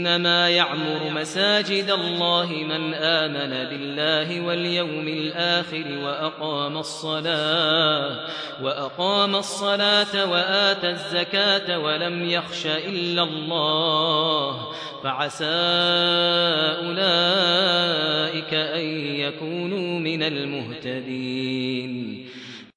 إنما يعمر مساجد الله من آمن بالله واليوم الآخر وأقام الصلاة وأقام الصلاة وآتى الزكاة ولم يخش إلا الله فعسى أولئك أن يكونوا من المهتدين